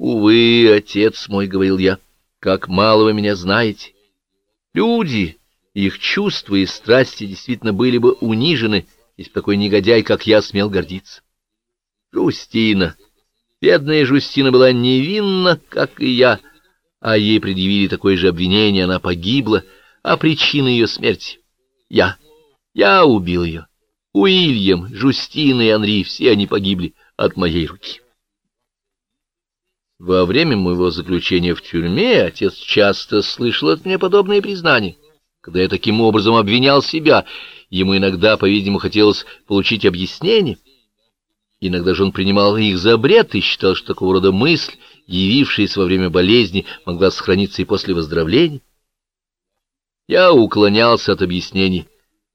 «Увы, отец мой, — говорил я, — как мало вы меня знаете. Люди, их чувства и страсти действительно были бы унижены, если такой негодяй, как я, смел гордиться. Жустина, бедная Жустина была невинна, как и я, а ей предъявили такое же обвинение, она погибла, а причина ее смерти — я. Я убил ее. Уильям, Жустина и Анри, все они погибли от моей руки. Во время моего заключения в тюрьме отец часто слышал от меня подобные признания. Когда я таким образом обвинял себя, ему иногда, по-видимому, хотелось получить объяснение. Иногда же он принимал их за бред и считал, что такого рода мысль, явившаяся во время болезни, могла сохраниться и после выздоровления. Я уклонялся от объяснений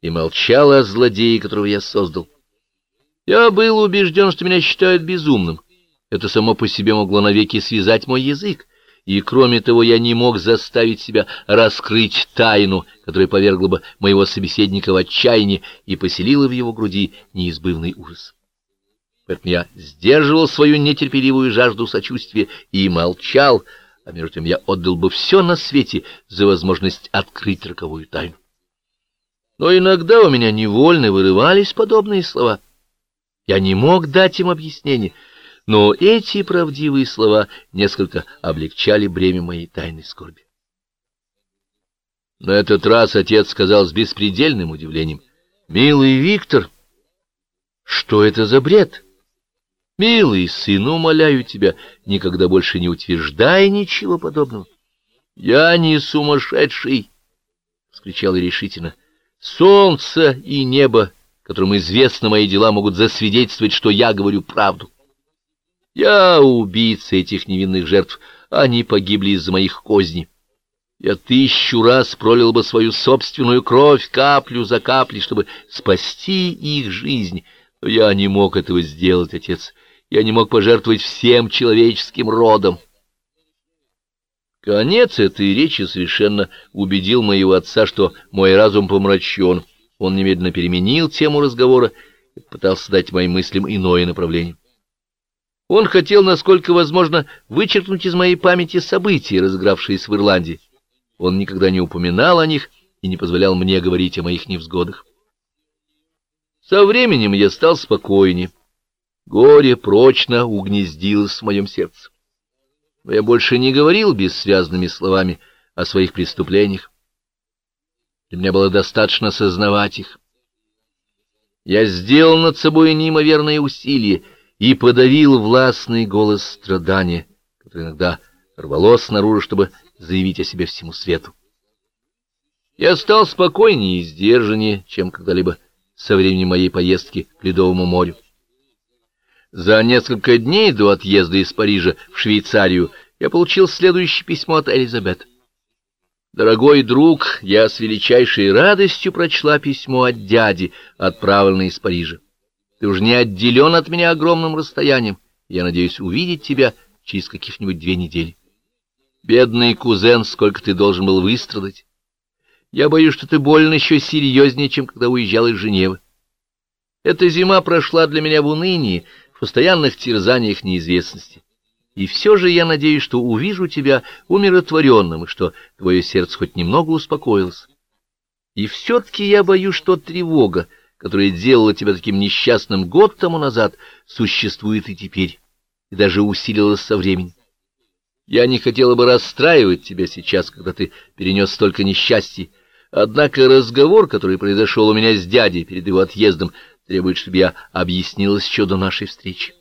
и молчал о злодее, которого я создал. Я был убежден, что меня считают безумным. Это само по себе могло навеки связать мой язык, и, кроме того, я не мог заставить себя раскрыть тайну, которая повергла бы моего собеседника в отчаяние и поселила в его груди неизбывный ужас. Поэтому я сдерживал свою нетерпеливую жажду сочувствия и молчал, а между тем я отдал бы все на свете за возможность открыть роковую тайну. Но иногда у меня невольно вырывались подобные слова. Я не мог дать им объяснение — но эти правдивые слова несколько облегчали бремя моей тайной скорби. На этот раз отец сказал с беспредельным удивлением, «Милый Виктор, что это за бред? Милый сын, умоляю тебя, никогда больше не утверждай ничего подобного». «Я не сумасшедший!» — вскричал решительно. «Солнце и небо, которым известны мои дела, могут засвидетельствовать, что я говорю правду. Я убийца этих невинных жертв, они погибли из-за моих козней. Я тысячу раз пролил бы свою собственную кровь каплю за каплей, чтобы спасти их жизнь, но я не мог этого сделать, отец. Я не мог пожертвовать всем человеческим родом. Конец этой речи совершенно убедил моего отца, что мой разум помрачен. Он немедленно переменил тему разговора и пытался дать моим мыслям иное направление. Он хотел, насколько возможно, вычеркнуть из моей памяти события, разыгравшиеся в Ирландии. Он никогда не упоминал о них и не позволял мне говорить о моих невзгодах. Со временем я стал спокойнее. Горе прочно угнездилось в моем сердце. Но я больше не говорил бессвязными словами о своих преступлениях. Для меня было достаточно сознавать их. Я сделал над собой неимоверные усилия — и подавил властный голос страдания, который иногда рвалось снаружи, чтобы заявить о себе всему свету. Я стал спокойнее и сдержаннее, чем когда-либо со времени моей поездки к Ледовому морю. За несколько дней до отъезда из Парижа в Швейцарию я получил следующее письмо от Элизабет. «Дорогой друг, я с величайшей радостью прочла письмо от дяди, отправленное из Парижа. Ты уж не отделен от меня огромным расстоянием. Я надеюсь увидеть тебя через каких-нибудь две недели. Бедный кузен, сколько ты должен был выстрадать. Я боюсь, что ты болен еще серьезнее, чем когда уезжал из Женевы. Эта зима прошла для меня в унынии, в постоянных терзаниях неизвестности. И все же я надеюсь, что увижу тебя умиротворенным, и что твое сердце хоть немного успокоилось. И все-таки я боюсь, что тревога, которая делала тебя таким несчастным год тому назад, существует и теперь, и даже усилилась со временем. Я не хотела бы расстраивать тебя сейчас, когда ты перенес столько несчастий, однако разговор, который произошел у меня с дядей перед его отъездом, требует, чтобы я объяснилась еще до нашей встречи.